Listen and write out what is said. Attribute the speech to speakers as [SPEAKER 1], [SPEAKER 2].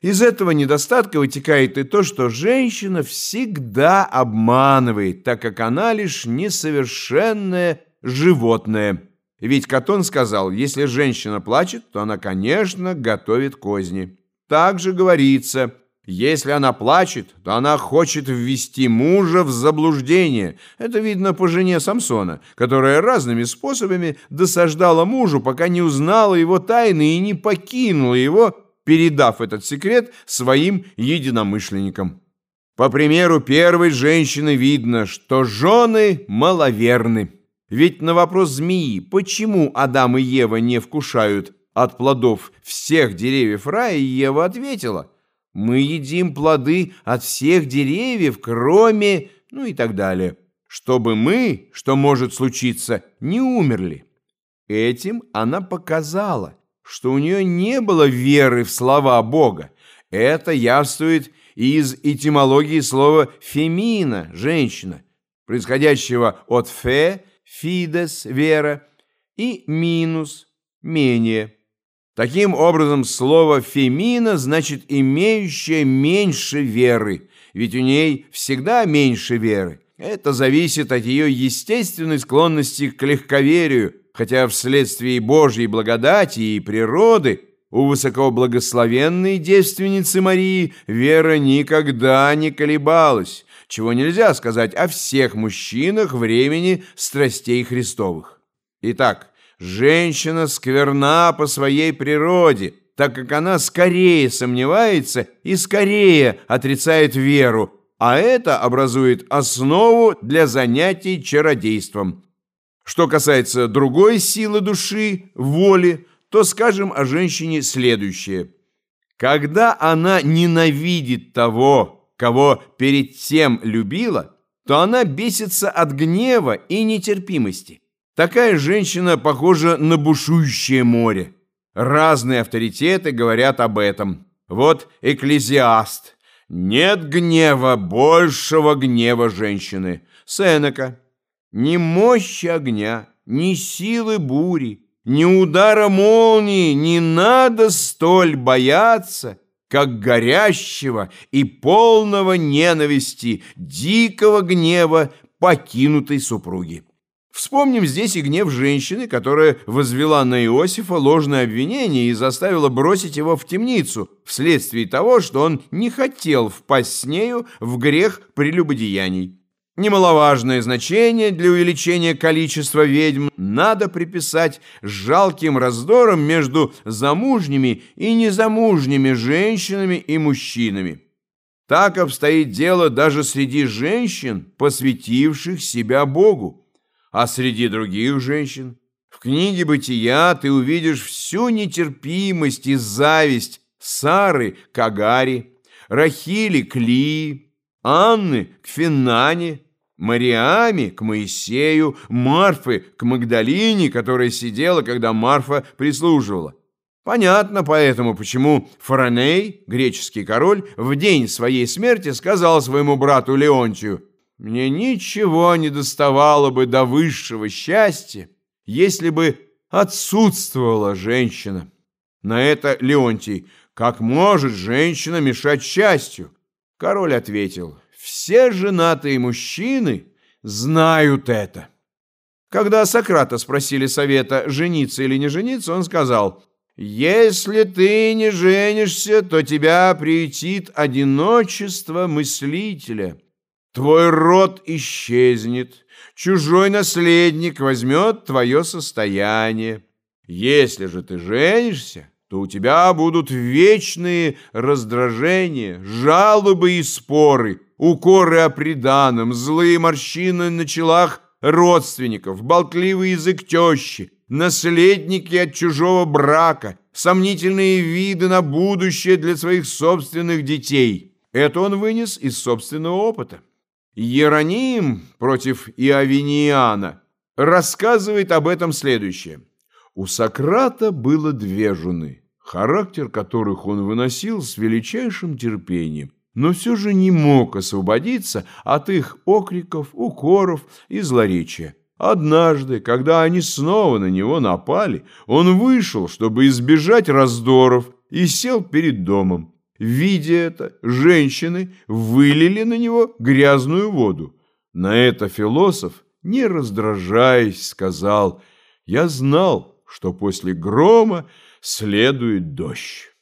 [SPEAKER 1] Из этого недостатка вытекает и то, что женщина всегда обманывает, так как она лишь несовершенное животное. Ведь Катон сказал, если женщина плачет, то она, конечно, готовит козни. Также говорится, если она плачет, то она хочет ввести мужа в заблуждение. Это видно по жене Самсона, которая разными способами досаждала мужу, пока не узнала его тайны и не покинула его, передав этот секрет своим единомышленникам. По примеру первой женщины видно, что жены маловерны. Ведь на вопрос змеи, почему Адам и Ева не вкушают от плодов всех деревьев рая, Ева ответила, «Мы едим плоды от всех деревьев, кроме...» ну и так далее. Чтобы мы, что может случиться, не умерли. Этим она показала, что у нее не было веры в слова Бога. Это явствует из этимологии слова «фемина» – «женщина», происходящего от «фе» – «фидес» – «вера» и «минус» – «менее». Таким образом, слово «фемина» значит «имеющая меньше веры», ведь у ней всегда меньше веры. Это зависит от ее естественной склонности к легковерию, хотя вследствие Божьей благодати и природы у высокоблагословенной девственницы Марии вера никогда не колебалась, чего нельзя сказать о всех мужчинах времени страстей Христовых. Итак, женщина скверна по своей природе, так как она скорее сомневается и скорее отрицает веру, а это образует основу для занятий чародейством. Что касается другой силы души, воли, то скажем о женщине следующее. Когда она ненавидит того, кого перед тем любила, то она бесится от гнева и нетерпимости. Такая женщина похожа на бушующее море. Разные авторитеты говорят об этом. Вот экклезиаст. Нет гнева, большего гнева женщины. Сенека. Ни мощи огня, ни силы бури, ни удара молнии не надо столь бояться, как горящего и полного ненависти, дикого гнева покинутой супруги. Вспомним здесь и гнев женщины, которая возвела на Иосифа ложное обвинение и заставила бросить его в темницу вследствие того, что он не хотел впасть с нею в грех прелюбодеяний. Немаловажное значение для увеличения количества ведьм надо приписать жалким раздорам между замужними и незамужними женщинами и мужчинами. Так обстоит дело даже среди женщин, посвятивших себя Богу. А среди других женщин в книге «Бытия» ты увидишь всю нетерпимость и зависть Сары к Агаре, Рахили к Лии, Анны к Финане, Мариаме к Моисею, Марфы к Магдалине, которая сидела, когда Марфа прислуживала. Понятно поэтому, почему Фараней, греческий король, в день своей смерти сказал своему брату Леонтию, «Мне ничего не доставало бы до высшего счастья, если бы отсутствовала женщина». На это Леонтий, «Как может женщина мешать счастью?» Король ответил, все женатые мужчины знают это. Когда Сократа спросили совета, жениться или не жениться, он сказал, «Если ты не женишься, то тебя приютит одиночество мыслителя. Твой род исчезнет, чужой наследник возьмет твое состояние. Если же ты женишься, то у тебя будут вечные раздражения, жалобы и споры, укоры о преданном, злые морщины на челах родственников, болтливый язык тещи, наследники от чужого брака, сомнительные виды на будущее для своих собственных детей. Это он вынес из собственного опыта. Иероним против Иовиниана рассказывает об этом следующее. У Сократа было две жены, характер которых он выносил с величайшим терпением, но все же не мог освободиться от их окриков, укоров и злоречия. Однажды, когда они снова на него напали, он вышел, чтобы избежать раздоров, и сел перед домом. Видя это, женщины вылили на него грязную воду. На это философ, не раздражаясь, сказал, «Я знал, что после грома следует дождь».